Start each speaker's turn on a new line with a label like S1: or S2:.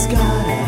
S1: sky.